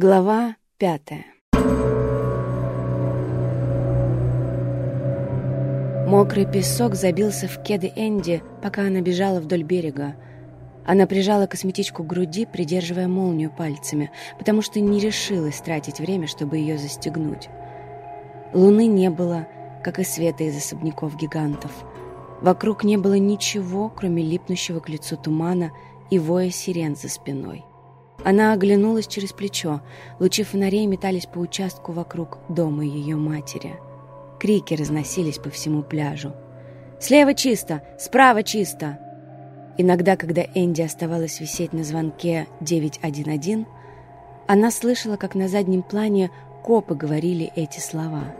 Глава пятая Мокрый песок забился в кеды Энди, пока она бежала вдоль берега. Она прижала косметичку к груди, придерживая молнию пальцами, потому что не решилась тратить время, чтобы ее застегнуть. Луны не было, как и света из особняков гигантов. Вокруг не было ничего, кроме липнущего к лицу тумана и воя сирен за спиной. Она оглянулась через плечо. Лучи фонарей метались по участку вокруг дома ее матери. Крики разносились по всему пляжу. «Слева чисто! Справа чисто!» Иногда, когда Энди оставалась висеть на звонке 911, она слышала, как на заднем плане копы говорили эти слова.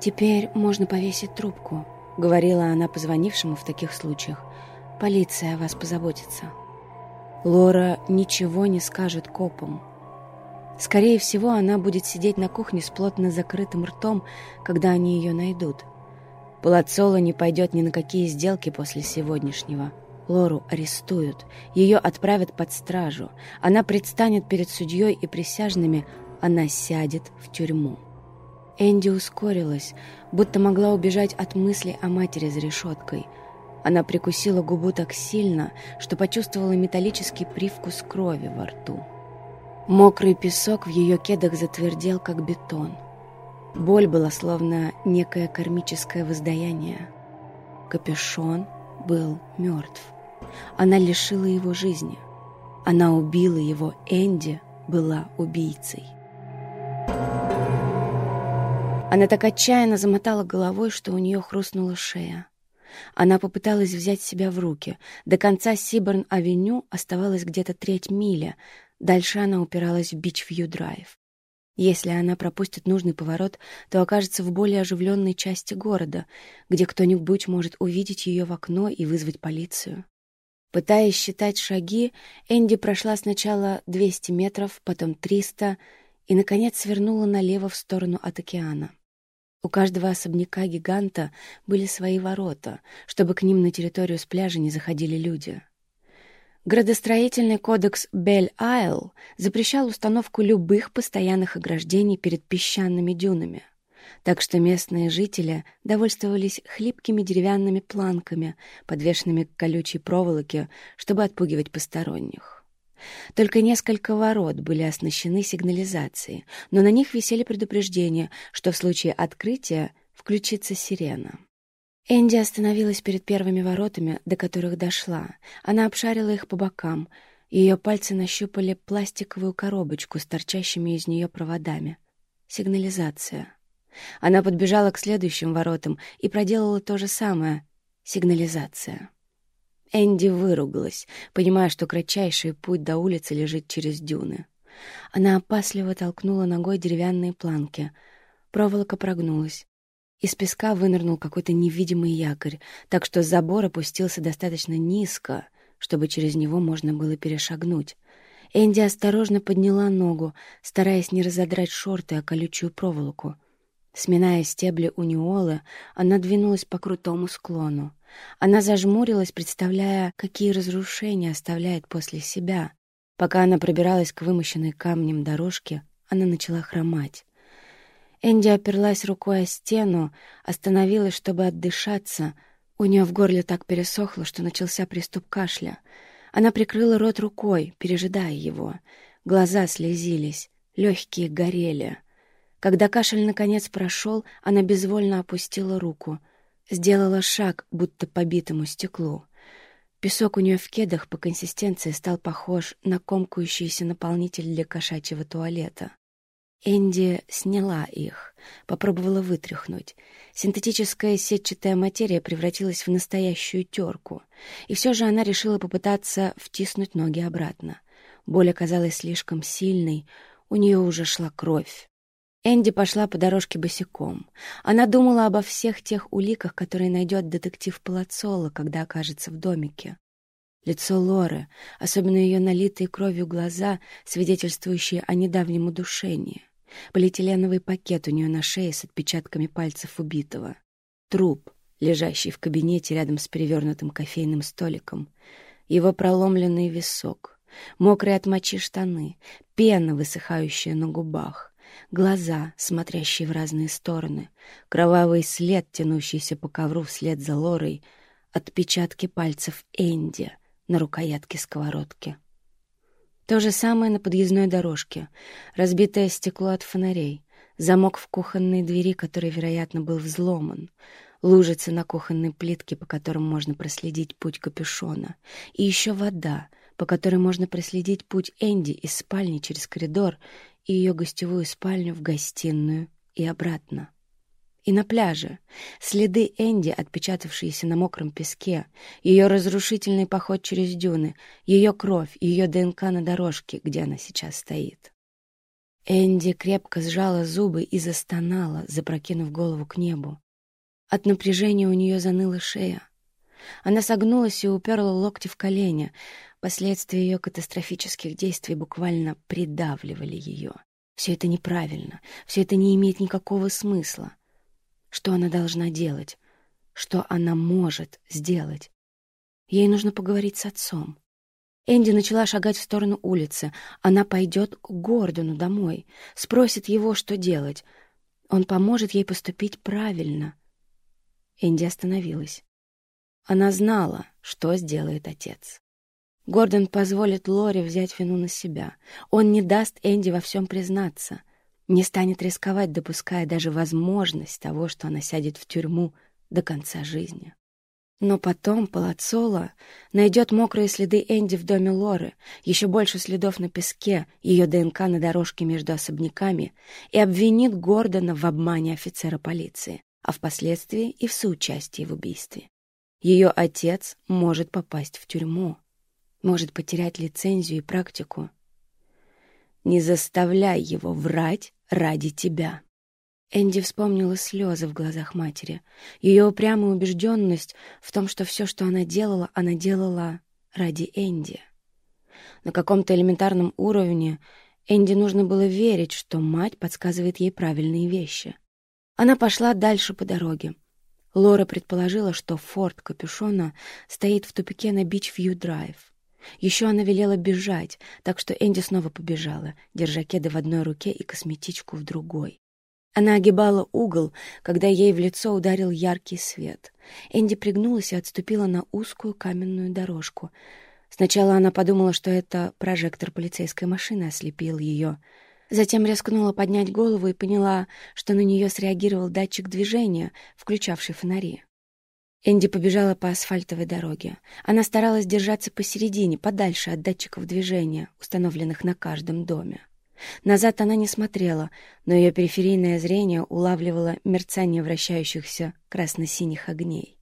«Теперь можно повесить трубку», — говорила она позвонившему в таких случаях. «Полиция о вас позаботится». Лора ничего не скажет копам. Скорее всего, она будет сидеть на кухне с плотно закрытым ртом, когда они ее найдут. Палацоло не пойдет ни на какие сделки после сегодняшнего. Лору арестуют, ее отправят под стражу. Она предстанет перед судьей и присяжными, она сядет в тюрьму. Энди ускорилась, будто могла убежать от мысли о матери за решеткой — она прикусила губу так сильно, что почувствовала металлический привкус крови во рту. Мокрый песок в ее кедах затвердел, как бетон. Боль была словно некое кармическое воздаяние. Капюшон был мертв. Она лишила его жизни. Она убила его. Энди была убийцей. Она так отчаянно замотала головой, что у нее хрустнула шея. Она попыталась взять себя в руки. До конца Сиборн-авеню оставалась где-то треть мили. Дальше она упиралась в Бичвью-драйв. Если она пропустит нужный поворот, то окажется в более оживленной части города, где кто-нибудь может увидеть ее в окно и вызвать полицию. Пытаясь считать шаги, Энди прошла сначала 200 метров, потом 300 и, наконец, свернула налево в сторону от океана. У каждого особняка-гиганта были свои ворота, чтобы к ним на территорию с пляжа не заходили люди. Градостроительный кодекс Бель-Айл запрещал установку любых постоянных ограждений перед песчаными дюнами, так что местные жители довольствовались хлипкими деревянными планками, подвешенными к колючей проволоке, чтобы отпугивать посторонних. Только несколько ворот были оснащены сигнализацией, но на них висели предупреждения, что в случае открытия включится сирена. Энди остановилась перед первыми воротами, до которых дошла. Она обшарила их по бокам. Ее пальцы нащупали пластиковую коробочку с торчащими из нее проводами. Сигнализация. Она подбежала к следующим воротам и проделала то же самое. Сигнализация. Энди выругалась, понимая, что кратчайший путь до улицы лежит через дюны. Она опасливо толкнула ногой деревянные планки. Проволока прогнулась. Из песка вынырнул какой-то невидимый якорь, так что забор опустился достаточно низко, чтобы через него можно было перешагнуть. Энди осторожно подняла ногу, стараясь не разодрать шорты о колючую проволоку. Сминая стебли униолы, она двинулась по крутому склону. Она зажмурилась, представляя, какие разрушения оставляет после себя. Пока она пробиралась к вымощенной камнем дорожке, она начала хромать. Энди оперлась рукой о стену, остановилась, чтобы отдышаться. У нее в горле так пересохло, что начался приступ кашля. Она прикрыла рот рукой, пережидая его. Глаза слезились, легкие горели. Когда кашель наконец прошел, она безвольно опустила руку — Сделала шаг, будто по битому стеклу. Песок у нее в кедах по консистенции стал похож на комкающийся наполнитель для кошачьего туалета. Энди сняла их, попробовала вытряхнуть. Синтетическая сетчатая материя превратилась в настоящую терку, и все же она решила попытаться втиснуть ноги обратно. Боль оказалась слишком сильной, у нее уже шла кровь. Энди пошла по дорожке босиком. Она думала обо всех тех уликах, которые найдет детектив Палацоло, когда окажется в домике. Лицо Лоры, особенно ее налитые кровью глаза, свидетельствующие о недавнем удушении. Полиэтиленовый пакет у нее на шее с отпечатками пальцев убитого. Труп, лежащий в кабинете рядом с перевернутым кофейным столиком. Его проломленный висок. мокрые от мочи штаны, пена, высыхающая на губах, глаза, смотрящие в разные стороны, кровавый след, тянущийся по ковру вслед за Лорой, отпечатки пальцев Энди на рукоятке сковородки. То же самое на подъездной дорожке, разбитое стекло от фонарей, замок в кухонной двери, который, вероятно, был взломан, лужицы на кухонной плитке, по которым можно проследить путь капюшона, и еще вода, по которой можно проследить путь Энди из спальни через коридор и ее гостевую спальню в гостиную и обратно. И на пляже следы Энди, отпечатавшиеся на мокром песке, ее разрушительный поход через дюны, ее кровь, ее ДНК на дорожке, где она сейчас стоит. Энди крепко сжала зубы и застонала, запрокинув голову к небу. От напряжения у нее заныла шея. Она согнулась и уперла локти в колени. Последствия ее катастрофических действий буквально придавливали ее. Все это неправильно, все это не имеет никакого смысла. Что она должна делать? Что она может сделать? Ей нужно поговорить с отцом. Энди начала шагать в сторону улицы. Она пойдет к Гордону домой, спросит его, что делать. Он поможет ей поступить правильно. Энди остановилась. Она знала, что сделает отец. Гордон позволит Лоре взять вину на себя. Он не даст Энди во всем признаться — не станет рисковать, допуская даже возможность того, что она сядет в тюрьму до конца жизни. Но потом Палацоло найдет мокрые следы Энди в доме Лоры, еще больше следов на песке, ее ДНК на дорожке между особняками и обвинит Гордона в обмане офицера полиции, а впоследствии и в соучастии в убийстве. Ее отец может попасть в тюрьму, может потерять лицензию и практику, не заставляй его врать ради тебя. Энди вспомнила слезы в глазах матери, ее упрямую убежденность в том, что все, что она делала, она делала ради Энди. На каком-то элементарном уровне Энди нужно было верить, что мать подсказывает ей правильные вещи. Она пошла дальше по дороге. Лора предположила, что форд Капюшона стоит в тупике на Бич-Вью-Драйв. Еще она велела бежать, так что Энди снова побежала, держа кеды в одной руке и косметичку в другой. Она огибала угол, когда ей в лицо ударил яркий свет. Энди пригнулась и отступила на узкую каменную дорожку. Сначала она подумала, что это прожектор полицейской машины ослепил ее. Затем рискнула поднять голову и поняла, что на нее среагировал датчик движения, включавший фонари. Энди побежала по асфальтовой дороге. Она старалась держаться посередине, подальше от датчиков движения, установленных на каждом доме. Назад она не смотрела, но ее периферийное зрение улавливало мерцание вращающихся красно-синих огней.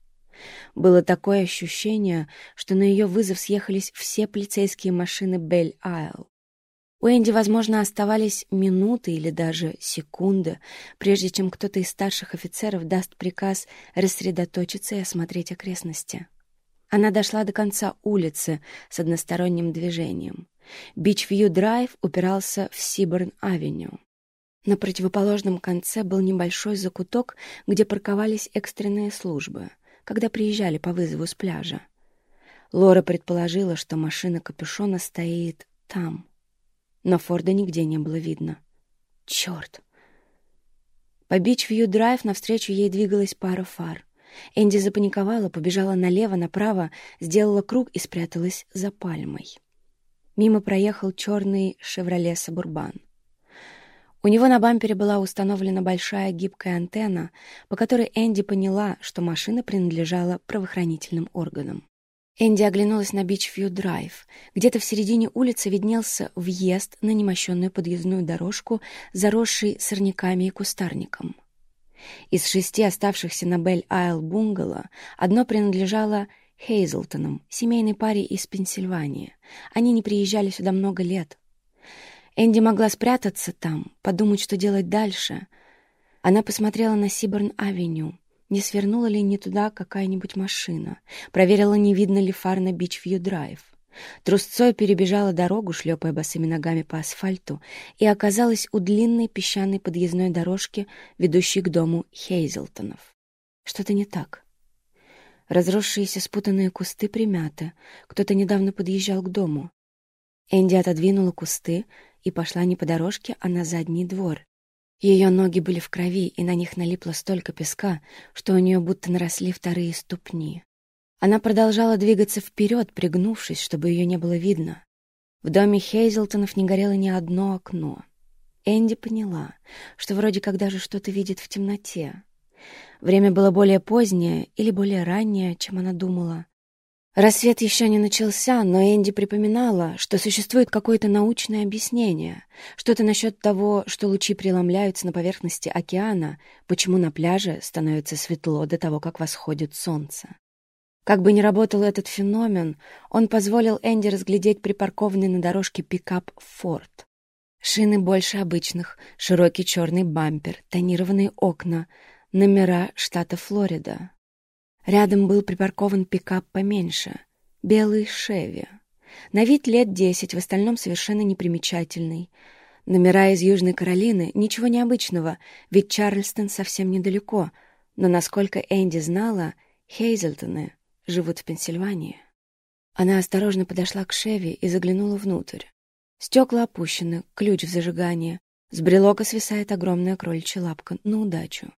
Было такое ощущение, что на ее вызов съехались все полицейские машины Бель-Айл. У Энди, возможно, оставались минуты или даже секунды, прежде чем кто-то из старших офицеров даст приказ рассредоточиться и осмотреть окрестности. Она дошла до конца улицы с односторонним движением. Бичвью-драйв упирался в Сиборн-авеню. На противоположном конце был небольшой закуток, где парковались экстренные службы, когда приезжали по вызову с пляжа. Лора предположила, что машина капюшона стоит там — но Форда нигде не было видно. Черт! По Бич-Вью-Драйв навстречу ей двигалась пара фар. Энди запаниковала, побежала налево, направо, сделала круг и спряталась за пальмой. Мимо проехал черный «Шевроле Сабурбан». У него на бампере была установлена большая гибкая антенна, по которой Энди поняла, что машина принадлежала правоохранительным органам. Энди оглянулась на Бичвью-драйв. Где-то в середине улицы виднелся въезд на немощенную подъездную дорожку, заросший сорняками и кустарником. Из шести оставшихся на Бель-Айл бунгало одно принадлежало Хейзлтонам, семейной паре из Пенсильвании. Они не приезжали сюда много лет. Энди могла спрятаться там, подумать, что делать дальше. Она посмотрела на Сиборн-авеню не свернула ли не туда какая-нибудь машина, проверила, не видно ли фар на Бичвью-драйв. Трусцой перебежала дорогу, шлепая босыми ногами по асфальту, и оказалась у длинной песчаной подъездной дорожки, ведущей к дому Хейзелтонов. Что-то не так. Разросшиеся спутанные кусты примяты. Кто-то недавно подъезжал к дому. Энди отодвинула кусты и пошла не по дорожке, а на задний двор. Ее ноги были в крови, и на них налипло столько песка, что у нее будто наросли вторые ступни. Она продолжала двигаться вперед, пригнувшись, чтобы ее не было видно. В доме Хейзелтонов не горело ни одно окно. Энди поняла, что вроде как даже что-то видит в темноте. Время было более позднее или более раннее, чем она думала. Рассвет еще не начался, но Энди припоминала, что существует какое-то научное объяснение, что-то насчет того, что лучи преломляются на поверхности океана, почему на пляже становится светло до того, как восходит солнце. Как бы ни работал этот феномен, он позволил Энди разглядеть припаркованный на дорожке пикап «Форд». Шины больше обычных, широкий черный бампер, тонированные окна, номера штата Флорида. Рядом был припаркован пикап поменьше, белый «Шеви». На вид лет десять, в остальном совершенно непримечательный. Номера из Южной Каролины — ничего необычного, ведь Чарльстон совсем недалеко, но, насколько Энди знала, Хейзелтоны живут в Пенсильвании. Она осторожно подошла к Шеви и заглянула внутрь. Стекла опущены, ключ в зажигании. С брелока свисает огромная кроличья лапка на удачу.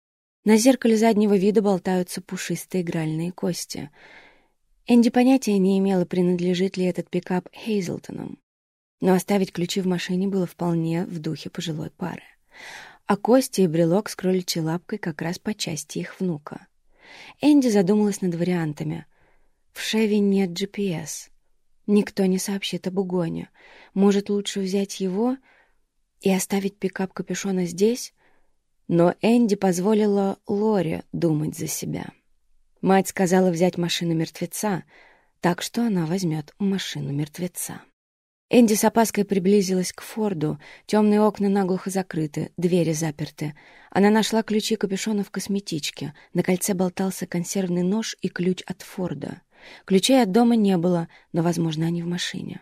На зеркале заднего вида болтаются пушистые игральные кости. Энди понятия не имела, принадлежит ли этот пикап Хейзелтонам. Но оставить ключи в машине было вполне в духе пожилой пары. А кости и брелок с кроличьей лапкой как раз по части их внука. Энди задумалась над вариантами. В Шеве нет GPS. Никто не сообщит об угоне. Может, лучше взять его и оставить пикап капюшона здесь? Но Энди позволила Лоре думать за себя. Мать сказала взять машину мертвеца, так что она возьмет машину мертвеца. Энди с опаской приблизилась к Форду. Темные окна наглухо закрыты, двери заперты. Она нашла ключи капюшона в косметичке. На кольце болтался консервный нож и ключ от Форда. Ключей от дома не было, но, возможно, они в машине.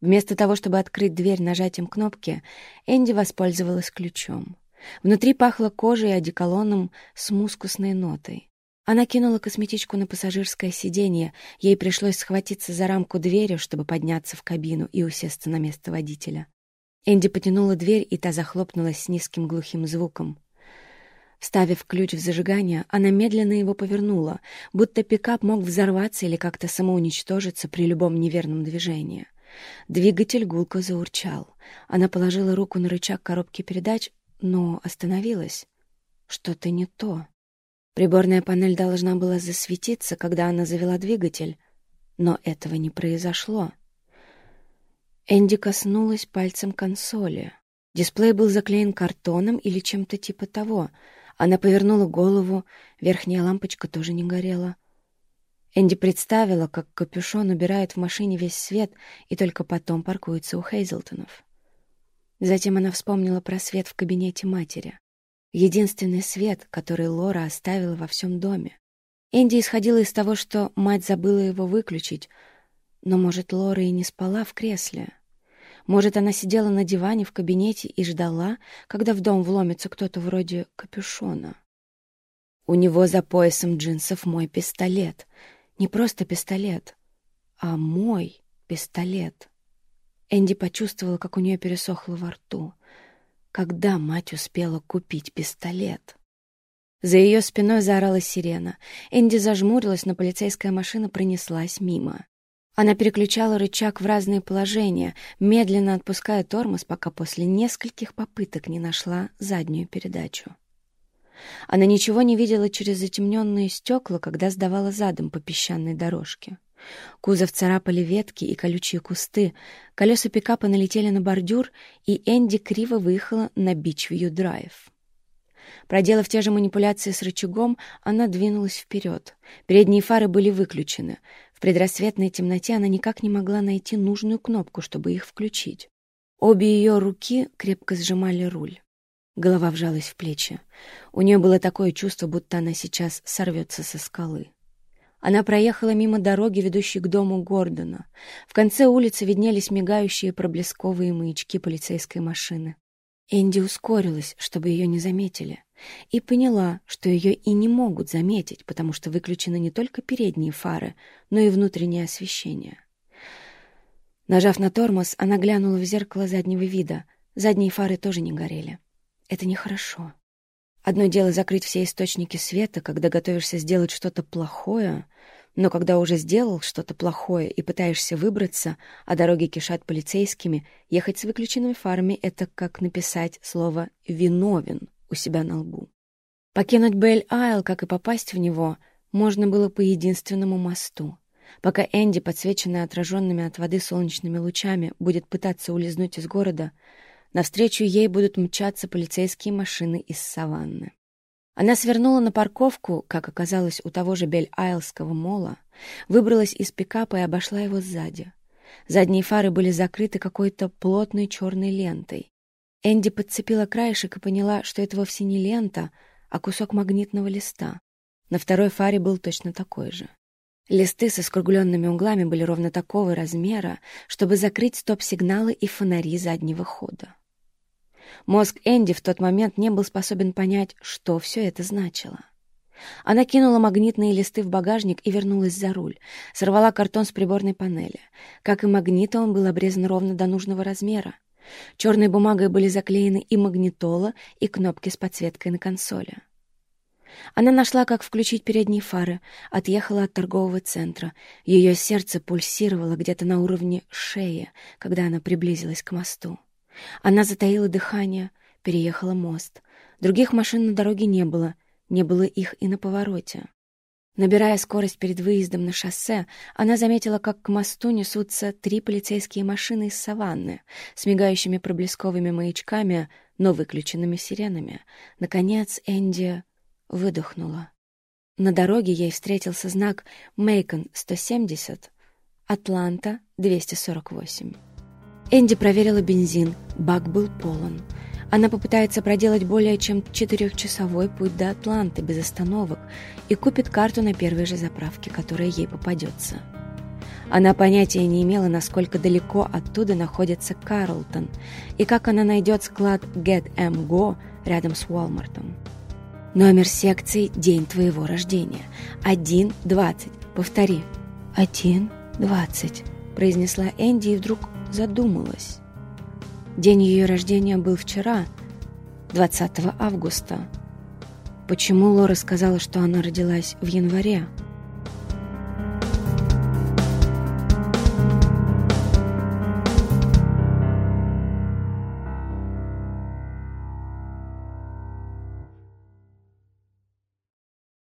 Вместо того, чтобы открыть дверь нажатием кнопки, Энди воспользовалась ключом. Внутри пахло кожей и одеколоном с мускусной нотой. Она кинула косметичку на пассажирское сиденье. Ей пришлось схватиться за рамку двери, чтобы подняться в кабину и усесться на место водителя. Энди потянула дверь, и та захлопнулась с низким глухим звуком. Вставив ключ в зажигание, она медленно его повернула, будто пикап мог взорваться или как-то самоуничтожиться при любом неверном движении. Двигатель гулко заурчал. Она положила руку на рычаг коробки передач, но остановилась. Что-то не то. Приборная панель должна была засветиться, когда она завела двигатель, но этого не произошло. Энди коснулась пальцем консоли. Дисплей был заклеен картоном или чем-то типа того. Она повернула голову, верхняя лампочка тоже не горела. Энди представила, как капюшон убирает в машине весь свет и только потом паркуется у Хейзелтонов. Затем она вспомнила про свет в кабинете матери. Единственный свет, который Лора оставила во всем доме. Энди исходила из того, что мать забыла его выключить, но, может, Лора и не спала в кресле. Может, она сидела на диване в кабинете и ждала, когда в дом вломится кто-то вроде капюшона. У него за поясом джинсов мой пистолет. Не просто пистолет, а мой пистолет. Энди почувствовала, как у нее пересохло во рту. Когда мать успела купить пистолет? За ее спиной заорала сирена. Энди зажмурилась, но полицейская машина пронеслась мимо. Она переключала рычаг в разные положения, медленно отпуская тормоз, пока после нескольких попыток не нашла заднюю передачу. Она ничего не видела через затемненные стекла, когда сдавала задом по песчаной дорожке. Кузов царапали ветки и колючие кусты, колеса пикапа налетели на бордюр, и Энди криво выехала на Бичвью-драйв. Проделав те же манипуляции с рычагом, она двинулась вперед. Передние фары были выключены. В предрассветной темноте она никак не могла найти нужную кнопку, чтобы их включить. Обе ее руки крепко сжимали руль. Голова вжалась в плечи. У нее было такое чувство, будто она сейчас сорвется со скалы. Она проехала мимо дороги, ведущей к дому Гордона. В конце улицы виднелись мигающие проблесковые маячки полицейской машины. Энди ускорилась, чтобы ее не заметили, и поняла, что ее и не могут заметить, потому что выключены не только передние фары, но и внутреннее освещение. Нажав на тормоз, она глянула в зеркало заднего вида. Задние фары тоже не горели. Это нехорошо. Одно дело закрыть все источники света, когда готовишься сделать что-то плохое, но когда уже сделал что-то плохое и пытаешься выбраться, а дороги кишат полицейскими, ехать с выключенными фарами — это как написать слово «виновен» у себя на лбу. Покинуть Бель-Айл, как и попасть в него, можно было по единственному мосту. Пока Энди, подсвеченная отраженными от воды солнечными лучами, будет пытаться улизнуть из города, навстречу ей будут мчаться полицейские машины из саванны. Она свернула на парковку, как оказалось, у того же Бель-Айлского мола, выбралась из пикапа и обошла его сзади. Задние фары были закрыты какой-то плотной черной лентой. Энди подцепила краешек и поняла, что это вовсе не лента, а кусок магнитного листа. На второй фаре был точно такой же. Листы со скругленными углами были ровно такого размера, чтобы закрыть стоп-сигналы и фонари заднего хода. Мозг Энди в тот момент не был способен понять, что все это значило. Она кинула магнитные листы в багажник и вернулась за руль. Сорвала картон с приборной панели. Как и магнита, он был обрезан ровно до нужного размера. Черной бумагой были заклеены и магнитола, и кнопки с подсветкой на консоли. Она нашла, как включить передние фары, отъехала от торгового центра. Ее сердце пульсировало где-то на уровне шеи, когда она приблизилась к мосту. Она затаила дыхание, переехала мост. Других машин на дороге не было, не было их и на повороте. Набирая скорость перед выездом на шоссе, она заметила, как к мосту несутся три полицейские машины из саванны с мигающими проблесковыми маячками, но выключенными сиренами. Наконец Энди выдохнула. На дороге ей встретился знак «Мейкон 170», «Атланта 248». Энди проверила бензин, бак был полон. Она попытается проделать более чем четырехчасовой путь до Атланты без остановок и купит карту на первой же заправке, которая ей попадется. Она понятия не имела, насколько далеко оттуда находится Карлтон и как она найдет склад Get M Go рядом с Уолмартом. Номер секции «День твоего рождения». 1.20. Повтори. 1.20. Произнесла Энди и вдруг задумалась. День ее рождения был вчера, 20 августа. Почему Лора сказала, что она родилась в январе?